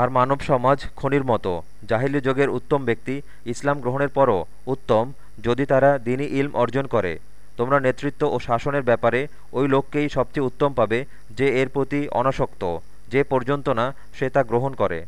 আর মানব সমাজ খনির মতো। জাহিলি যুগের উত্তম ব্যক্তি, ইসলাম গ্রহণের পরও উত্তম, যদি তারা দিনই ইলম অর্জন করে। তোমরা নেতৃত্ব ও শাসনের ব্যাপারে ওই লোককেই সবচেয়ে উত্তম পাবে, যে এর প্রতি অনাসক্ত, যে পর্যন্ত না সে তা গ্রহণ করে।